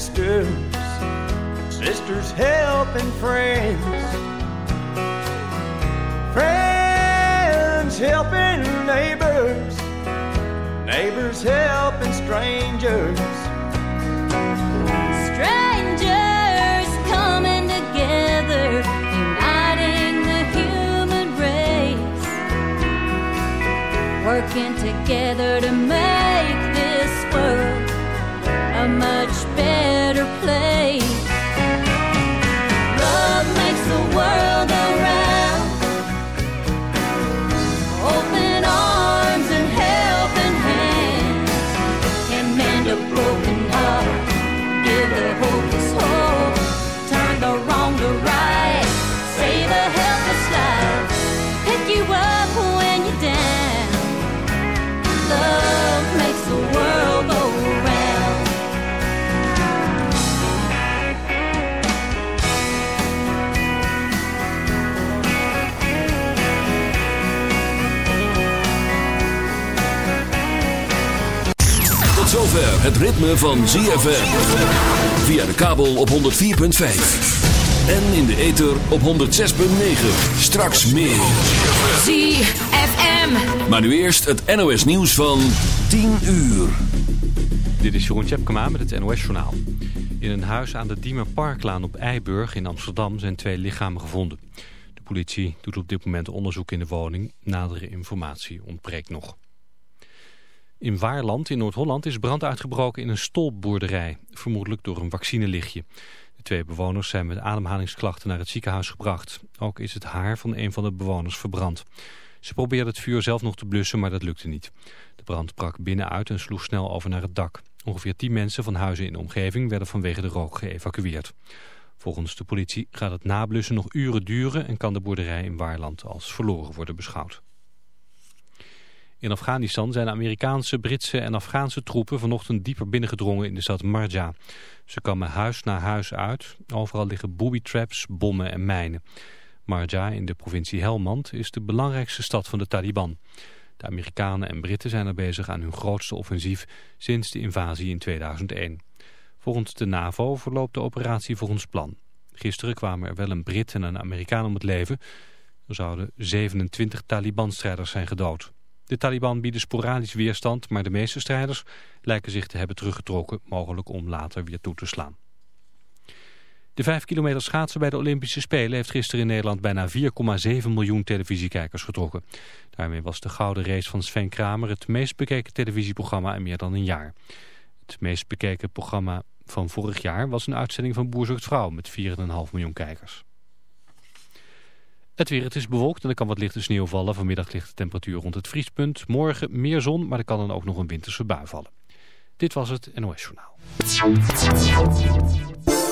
sisters, sisters helping friends, friends helping neighbors, neighbors helping strangers. Ritme van ZFM. Via de kabel op 104.5. En in de ether op 106.9. Straks meer. ZFM. Maar nu eerst het NOS nieuws van 10 uur. Dit is Jeroen Tjepkema met het NOS Journaal. In een huis aan de Diemer Parklaan op Eiburg in Amsterdam zijn twee lichamen gevonden. De politie doet op dit moment onderzoek in de woning. Nadere informatie ontbreekt nog. In Waarland in Noord-Holland is brand uitgebroken in een stolboerderij. Vermoedelijk door een vaccinelichtje. De twee bewoners zijn met ademhalingsklachten naar het ziekenhuis gebracht. Ook is het haar van een van de bewoners verbrand. Ze probeerden het vuur zelf nog te blussen, maar dat lukte niet. De brand brak binnenuit en sloeg snel over naar het dak. Ongeveer 10 mensen van huizen in de omgeving werden vanwege de rook geëvacueerd. Volgens de politie gaat het nablussen nog uren duren en kan de boerderij in Waarland als verloren worden beschouwd. In Afghanistan zijn Amerikaanse, Britse en Afghaanse troepen vanochtend dieper binnengedrongen in de stad Marja. Ze kwamen huis na huis uit. Overal liggen booby-traps, bommen en mijnen. Marja in de provincie Helmand is de belangrijkste stad van de Taliban. De Amerikanen en Britten zijn er bezig aan hun grootste offensief sinds de invasie in 2001. Volgens de NAVO verloopt de operatie volgens plan. Gisteren kwamen er wel een Brit en een Amerikaan om het leven. Er zouden 27 Taliban-strijders zijn gedood. De Taliban bieden sporadisch weerstand, maar de meeste strijders lijken zich te hebben teruggetrokken, mogelijk om later weer toe te slaan. De 5 kilometer schaatsen bij de Olympische Spelen heeft gisteren in Nederland bijna 4,7 miljoen televisiekijkers getrokken. Daarmee was de Gouden Race van Sven Kramer het meest bekeken televisieprogramma in meer dan een jaar. Het meest bekeken programma van vorig jaar was een uitzending van Boer Vrouw met 4,5 miljoen kijkers. Het weer, het is bewolkt en er kan wat lichte sneeuw vallen. Vanmiddag ligt de temperatuur rond het vriespunt. Morgen meer zon, maar er kan dan ook nog een winterse bui vallen. Dit was het NOS Journaal.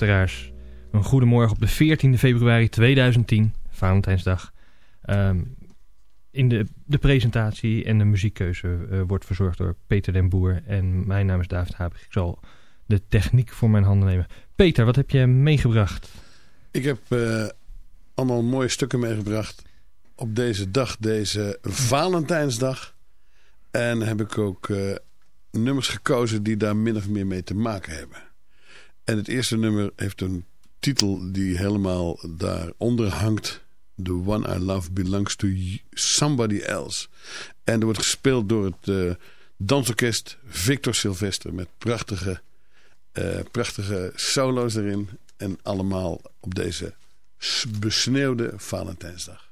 Luisteraars. Een goede morgen op de 14 februari 2010, Valentijnsdag. Ehm, in de, de presentatie en de muziekkeuze eh, wordt verzorgd door Peter den Boer. En mijn naam is David Habig. Ik zal de techniek voor mijn handen nemen. Peter, wat heb je meegebracht? Ik heb eh, allemaal mooie stukken meegebracht op deze dag, deze Valentijnsdag. En heb ik ook eh, nummers gekozen die daar min of meer mee te maken hebben. En het eerste nummer heeft een titel die helemaal daaronder hangt. The One I Love Belongs to Somebody Else. En er wordt gespeeld door het eh, dansorkest Victor Sylvester met prachtige, eh, prachtige solo's erin. En allemaal op deze besneeuwde Valentijnsdag.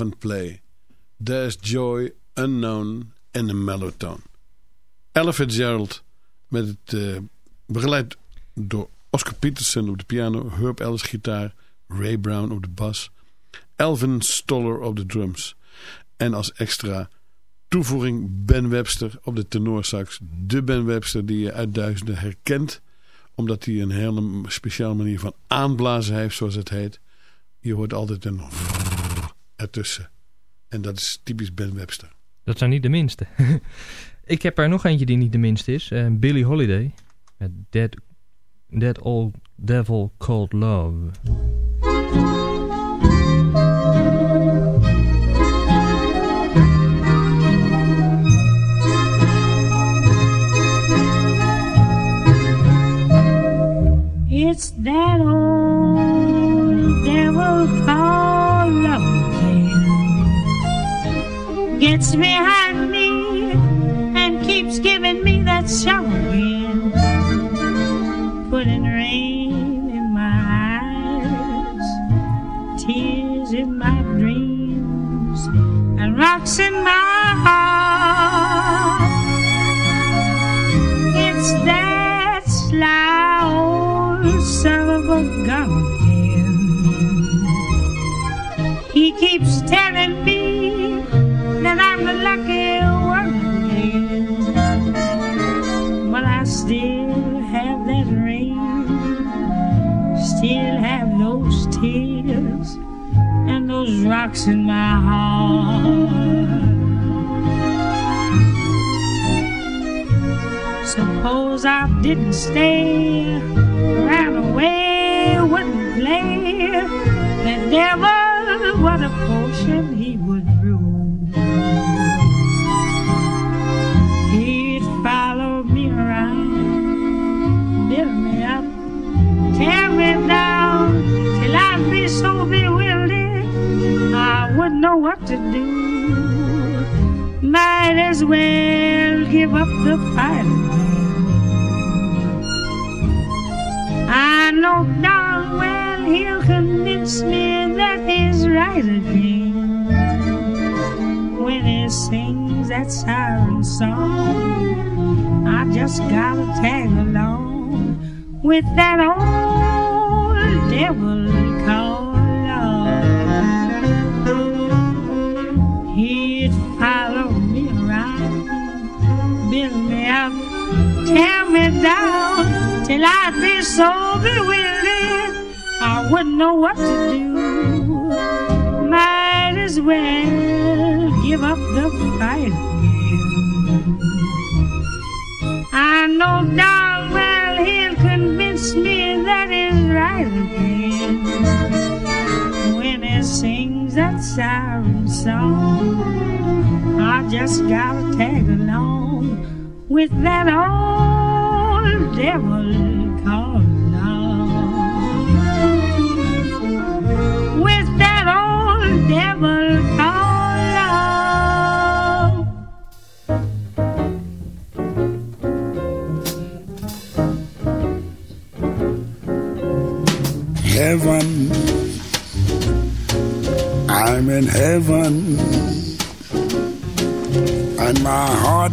And play. There's joy unknown in a mellow tone. Ella met het eh, Begeleid door Oscar Peterson op de piano, Herb Ellis gitaar, Ray Brown op de bas, Elvin Stoller op de drums. En als extra toevoeging Ben Webster op de tenorsax. De Ben Webster die je uit duizenden herkent. Omdat hij een hele speciale manier van aanblazen heeft zoals het heet. Je hoort altijd een ertussen. En dat is typisch Ben Webster. Dat zijn niet de minste. Ik heb er nog eentje die niet de minste is. eh, Billie Holiday. Met That, That Old Devil Called Love. It's that old devil called love. Gets behind me and keeps giving me that show again. Putting rain in my eyes, tears in my dreams, and rocks in my heart. It's that sly old son of a gun again. He keeps telling me rocks in my heart. Suppose I didn't stay, ran away, wouldn't play. The devil, what a potion know what to do. Might as well give up the fight. I know darn well he'll convince me that he's right again when he sings that siren song. I just gotta tag along with that old devil tear me down till I'd be so bewildered I wouldn't know what to do. Might as well give up the fight again. I know darn well he'll convince me that he's right again when he sings that siren song. I just gotta tag along with that old devil called love. With that old devil called love. Heaven, I'm in heaven, and my heart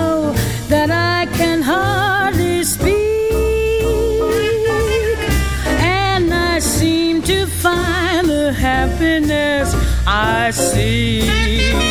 I seek.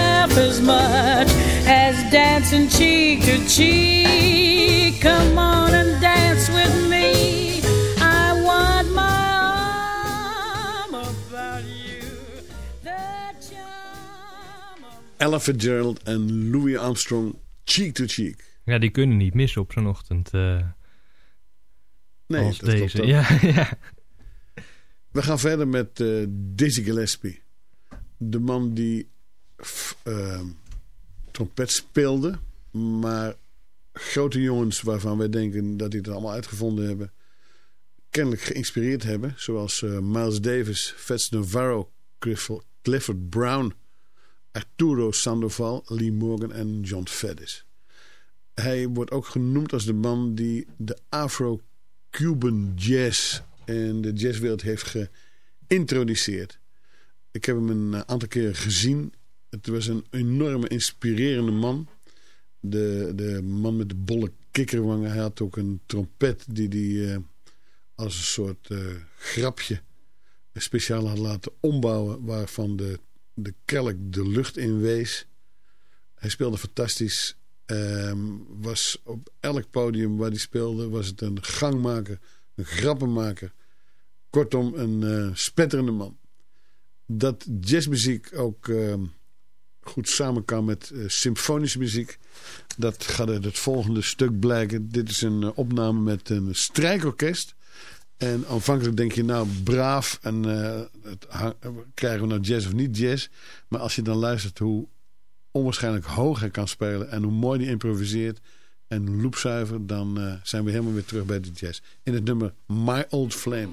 as much as dancing cheek to cheek. Come on and dance with me. I want my arm about you. The charm of Ella Fitzgerald en Louis Armstrong cheek to cheek. Ja, die kunnen niet missen op zo'n ochtend eh, Nee, als dat deze. ook. Ja, ja. We gaan verder met eh, Dizzy Gillespie. De man die ehm, trompet speelde. Maar grote jongens waarvan wij denken dat die het allemaal uitgevonden hebben. Kennelijk geïnspireerd hebben. Zoals eh, Miles Davis, Fats Navarro, Clifford, Clifford Brown, Arturo Sandoval, Lee Morgan en John Faddis. Hij wordt ook genoemd als de man die de Afro-Cuban jazz en de jazzwereld heeft geïntroduceerd. Ik heb hem een eh, aantal keren gezien. Het was een enorme inspirerende man. De, de man met de bolle kikkerwangen. Hij had ook een trompet die hij eh, als een soort eh, grapje speciaal had laten ombouwen. Waarvan de, de kelk de lucht in wees. Hij speelde fantastisch. Ehm, was op elk podium waar hij speelde was het een gangmaker, een grappenmaker. Kortom, een eh, spetterende man. Dat jazzmuziek ook ehm, goed samen kan met eh, symfonische muziek. Dat gaat uit het volgende stuk blijken. Dit is een eh, opname met een strijkorkest. En aanvankelijk denk je nou braaf en eh, het krijgen we nou jazz of niet jazz. Maar als je dan luistert hoe onwaarschijnlijk hoog hij kan spelen en hoe mooi hij improviseert en loopzuiver, dan zijn we helemaal weer terug bij de jazz. In het nummer My Old Flame.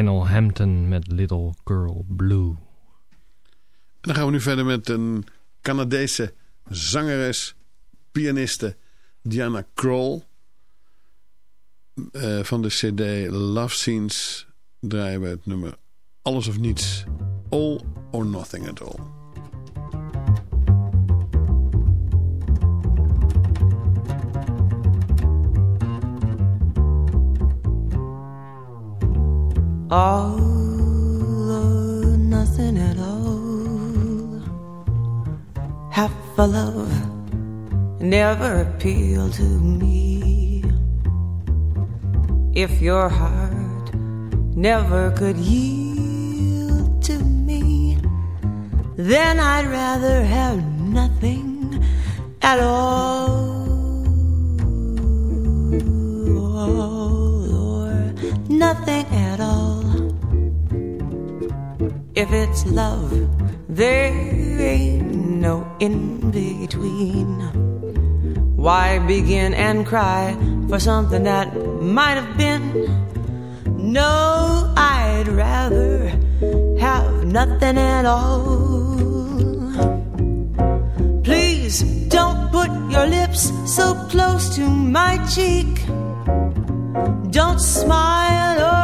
Lionel Hampton met Little Girl Blue. En dan gaan we nu verder met een Canadese zangeres, pianiste Diana Kroll. Eh, van de cd Love Scenes draaien we het nummer Alles of Niets. All or Nothing at All. All or nothing at all. Half a love never appealed to me. If your heart never could yield to me, then I'd rather have nothing at all. Or nothing at all. If it's love, there ain't no in between. Why begin and cry for something that might have been? No, I'd rather have nothing at all. Please don't put your lips so close to my cheek. Don't smile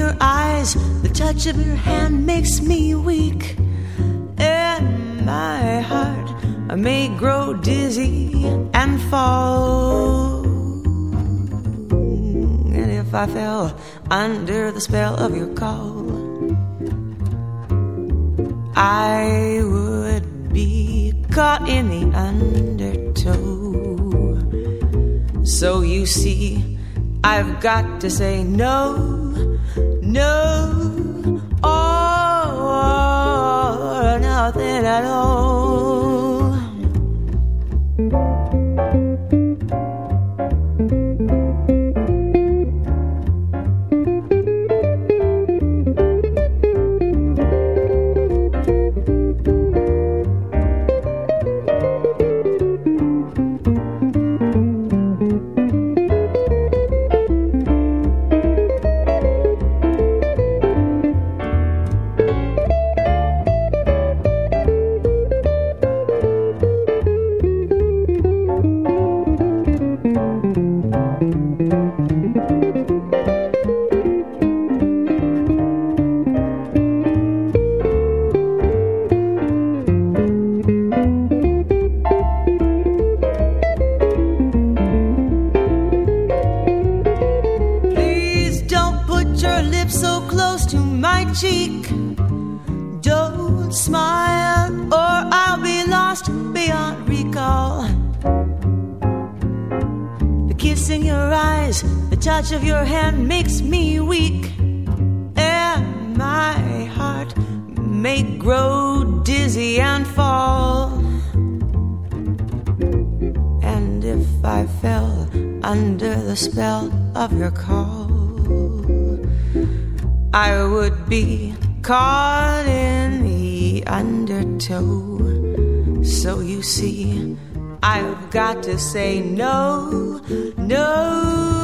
your eyes, the touch of your hand makes me weak. And my heart may grow dizzy and fall. And if I fell under the spell of your call, I would be caught in the undertow. So you see, I've got to say no, no, oh, or nothing at all. I fell under the spell of your call. I would be caught in the undertow. So you see, I've got to say no, no,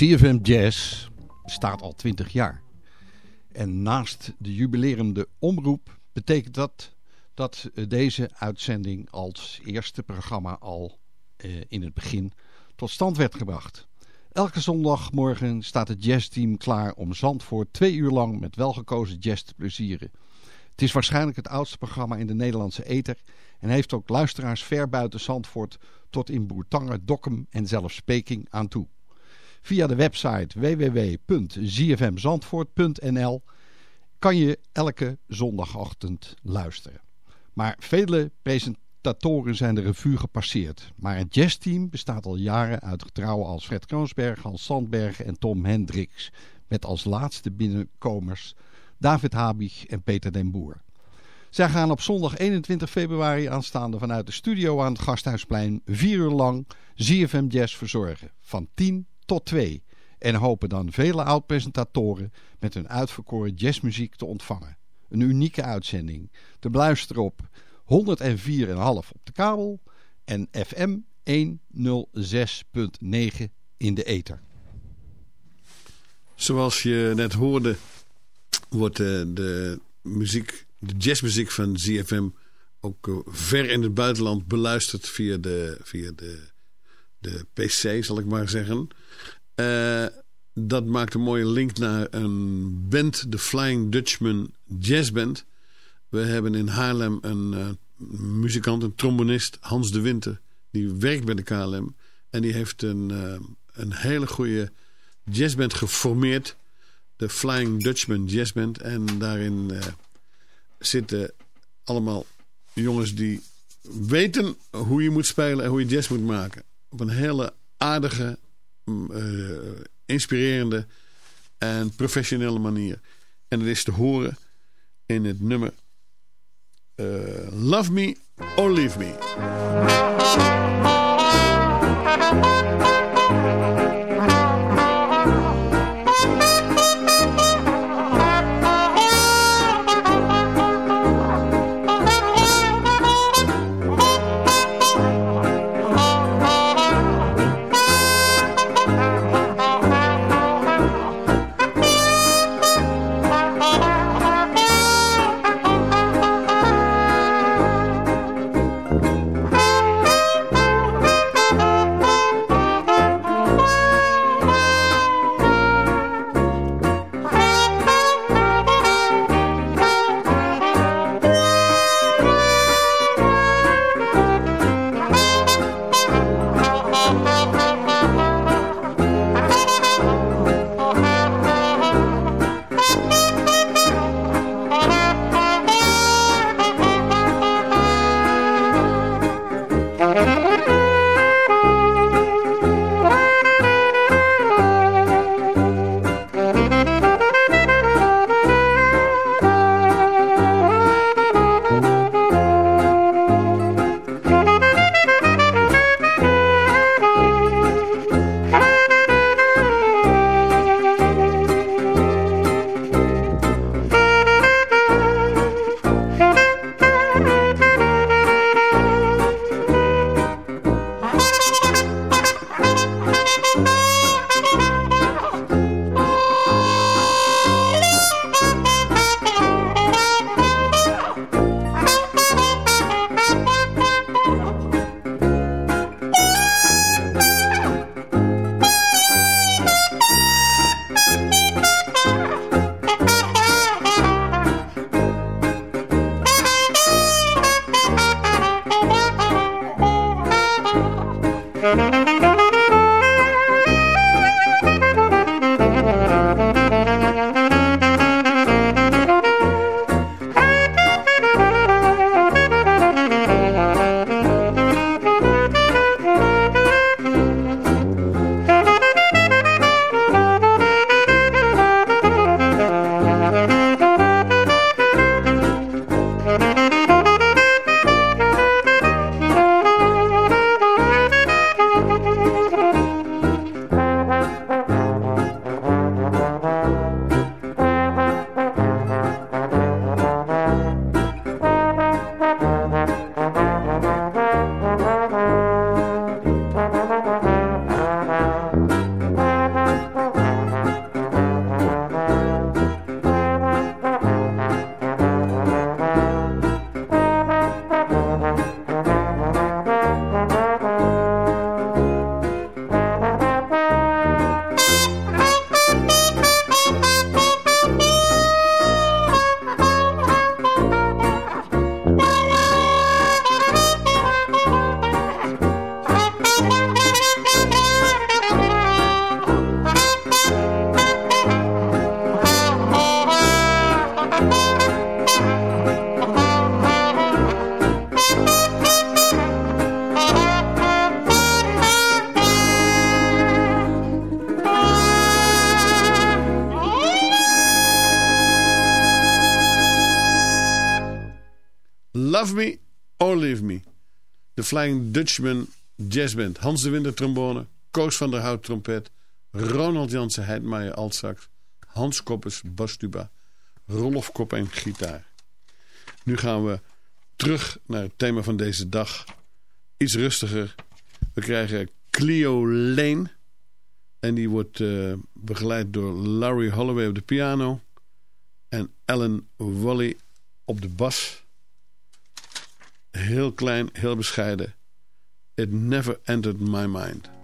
CFM Jazz bestaat al 20 jaar. En naast de jubilerende omroep betekent dat dat eh, deze uitzending als eerste programma al eh, in het begin tot stand werd gebracht. Elke zondagmorgen staat het jazzteam klaar om Zandvoort twee uur lang met welgekozen jazz te plezieren. Het is waarschijnlijk het oudste programma in de Nederlandse ether en heeft ook luisteraars ver buiten Zandvoort tot in Boertangen, Dokkum en zelfs Peking aan toe. Via de website www.zfmzandvoort.nl kan je elke zondagochtend luisteren. Maar vele presentatoren zijn de revue gepasseerd. Maar het jazzteam bestaat al jaren uit getrouwen als Fred Kroonsberg, Hans Sandbergen en Tom Hendricks. Met als laatste binnenkomers David Habig en Peter den Boer. Zij gaan op zondag 21 februari aanstaande vanuit de studio aan het Gasthuisplein vier uur lang ZFM Jazz verzorgen. Van 10 tot 2. En hopen dan vele oud-presentatoren met hun uitverkoren jazzmuziek te ontvangen. Een unieke uitzending. Te beluisteren op 104,5 op de kabel en FM 106.9 in de ether. Zoals je net hoorde, wordt eh, de muziek, de jazzmuziek van ZFM ook eh, ver in het buitenland beluisterd via de, via de, de PC, zal ik maar zeggen. Eh, dat maakt een mooie link naar een band, de Flying Dutchman Jazz Band. We hebben in Haarlem een uh, muzikant, een trombonist, Hans de Winter. Die werkt bij de KLM. En die heeft een, uh, een hele goede jazzband geformeerd. De Flying Dutchman Jazz Band. En daarin zitten allemaal jongens die weten hoe je moet spelen en hoe je jazz moet maken. Op een hele aardige, uh, inspirerende en professionele manier. En dat is te horen in het nummer uh, Love Me or Leave Me. Flying Dutchman Jazzband. Hans de Winter trombone. Koos van der Hout trompet. Ronald Jansen Heidmaier altsax. Hans Koppes bastuba. Rolf Koppijn gitaar. Nu gaan we terug naar het thema van deze dag. Iets rustiger. We krijgen Clio Lane. En die wordt uh, begeleid door Larry Holloway op de piano. En Alan Wally op de bas. Heel klein, heel bescheiden. It never entered my mind.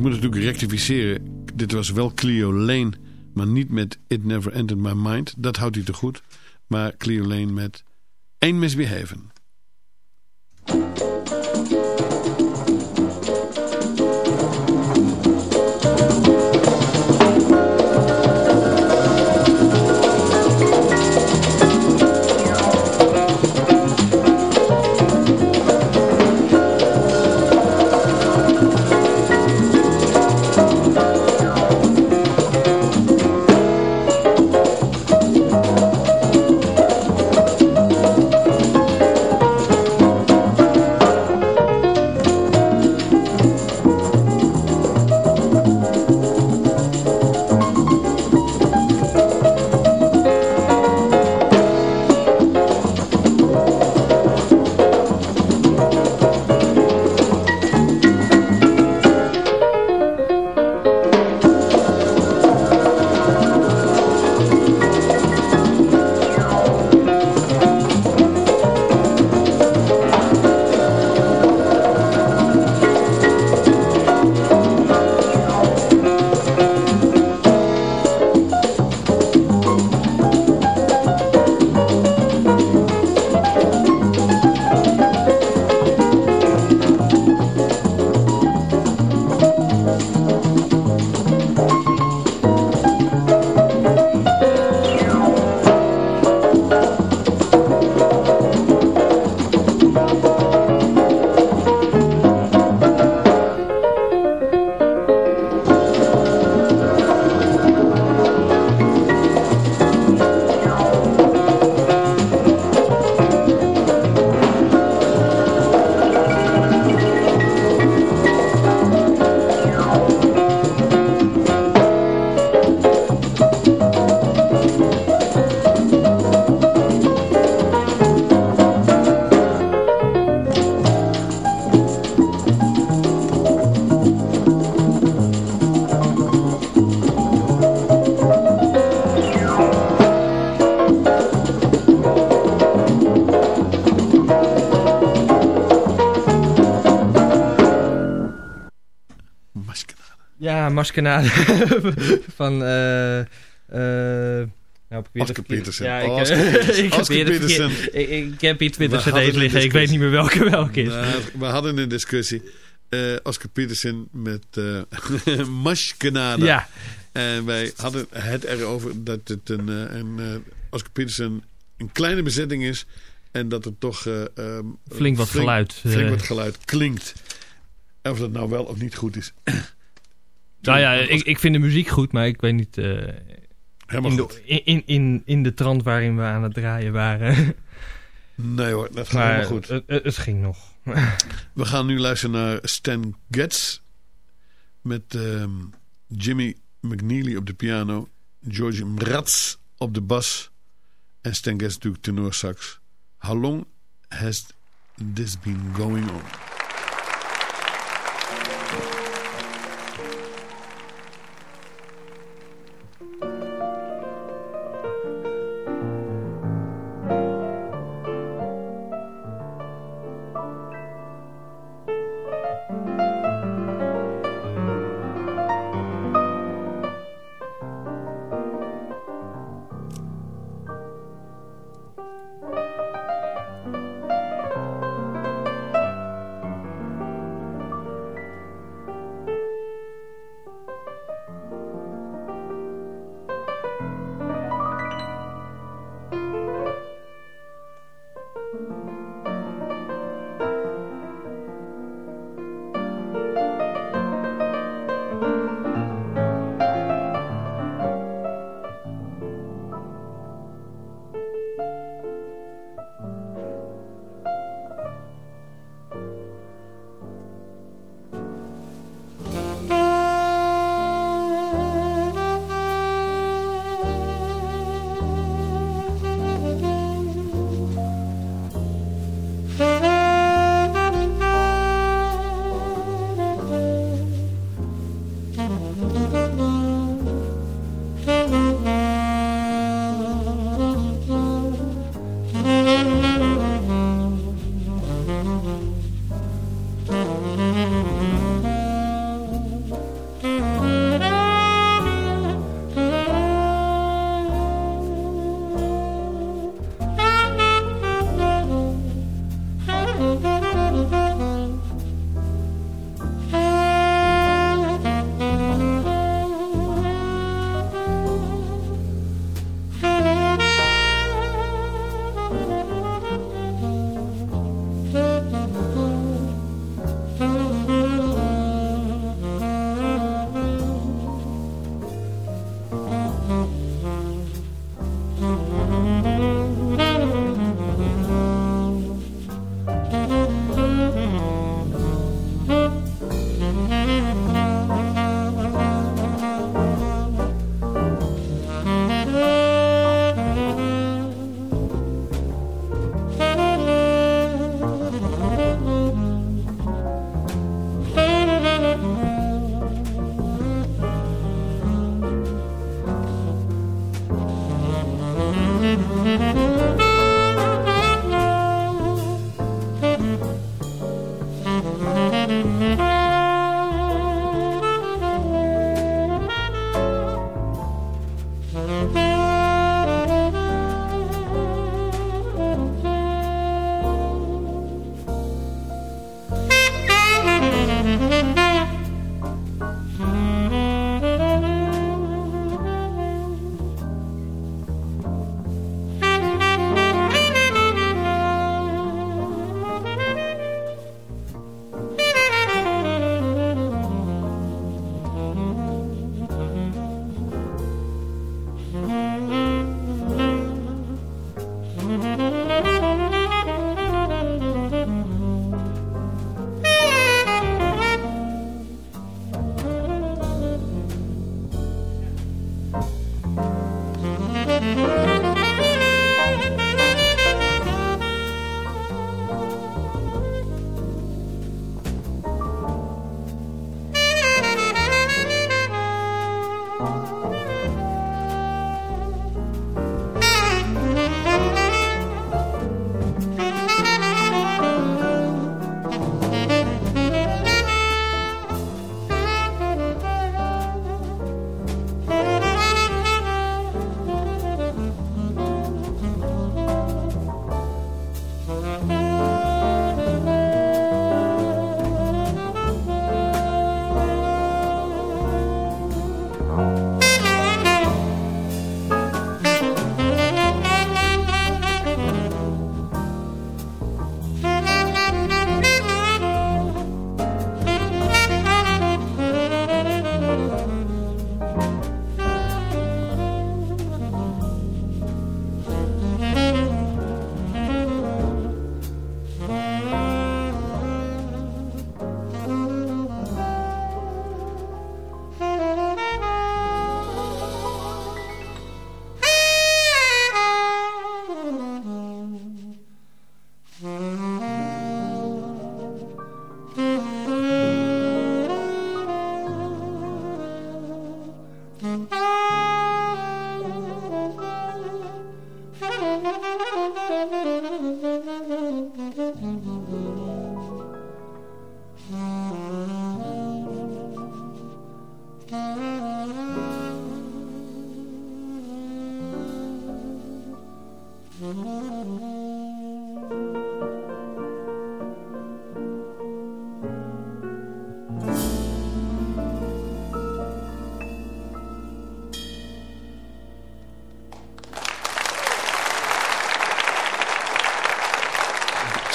Ik moet natuurlijk rectificeren. Dit was wel Clio Lane, maar niet met It Never Entered My Mind. Dat houdt hij te goed. Maar Clio Lane met Ain't Misbehaven. Maskenade van... eh eh nou, Oscar Peterson. Ja, ik, Oh, Oscar ik, heb Oscar Peterson. ik, ik heb hier 20 We hadden cd's een liggen. Ik weet niet meer welke welke is. Nou, we hadden een discussie. Eh, Oscar Peterson met Mashkenada. Ja. En wij hadden het erover dat het een, een eh, Oscar Peterson een kleine bezetting is. En dat er toch... eh, ehm, Flink wat geluid, Flink wat geluid klinkt. Of dat nou wel of niet goed is. Nou ja, ik, ik vind de muziek goed, maar ik weet niet... eh, Helemaal in. De, in, in, in, in de trant waarin we aan het draaien waren. Nee hoor, dat maar helemaal goed. Het, het, het ging nog. We gaan nu luisteren naar Stan Getz. Met ehm, Jimmy McNeely op de piano. George Mraz op de bas. En Stan Getz natuurlijk tenorsax. How long has this been going on?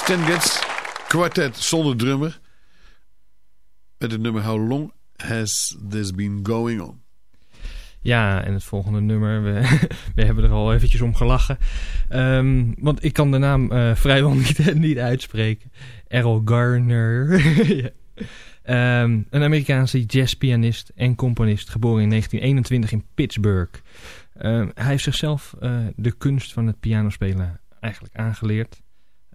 Stan Getz, kwartet zonder drummer. Met het nummer How Long Has This Been Going On? Ja, en het volgende nummer, we, we hebben er al eventjes om gelachen. Ehm, want ik kan de naam eh, vrijwel niet, uitspreken. Errol Garner. Ehm, een Amerikaanse jazzpianist en componist, geboren in 1921 in Pittsburgh. Ehm, hij heeft zichzelf eh, de kunst van het pianospelen eigenlijk aangeleerd.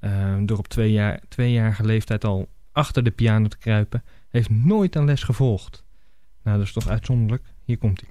Ehm, door op twee jaar, tweejarige leeftijd al achter de piano te kruipen. Heeft nooit een les gevolgd. Nou, dat is toch uitzonderlijk. Hier komt hij.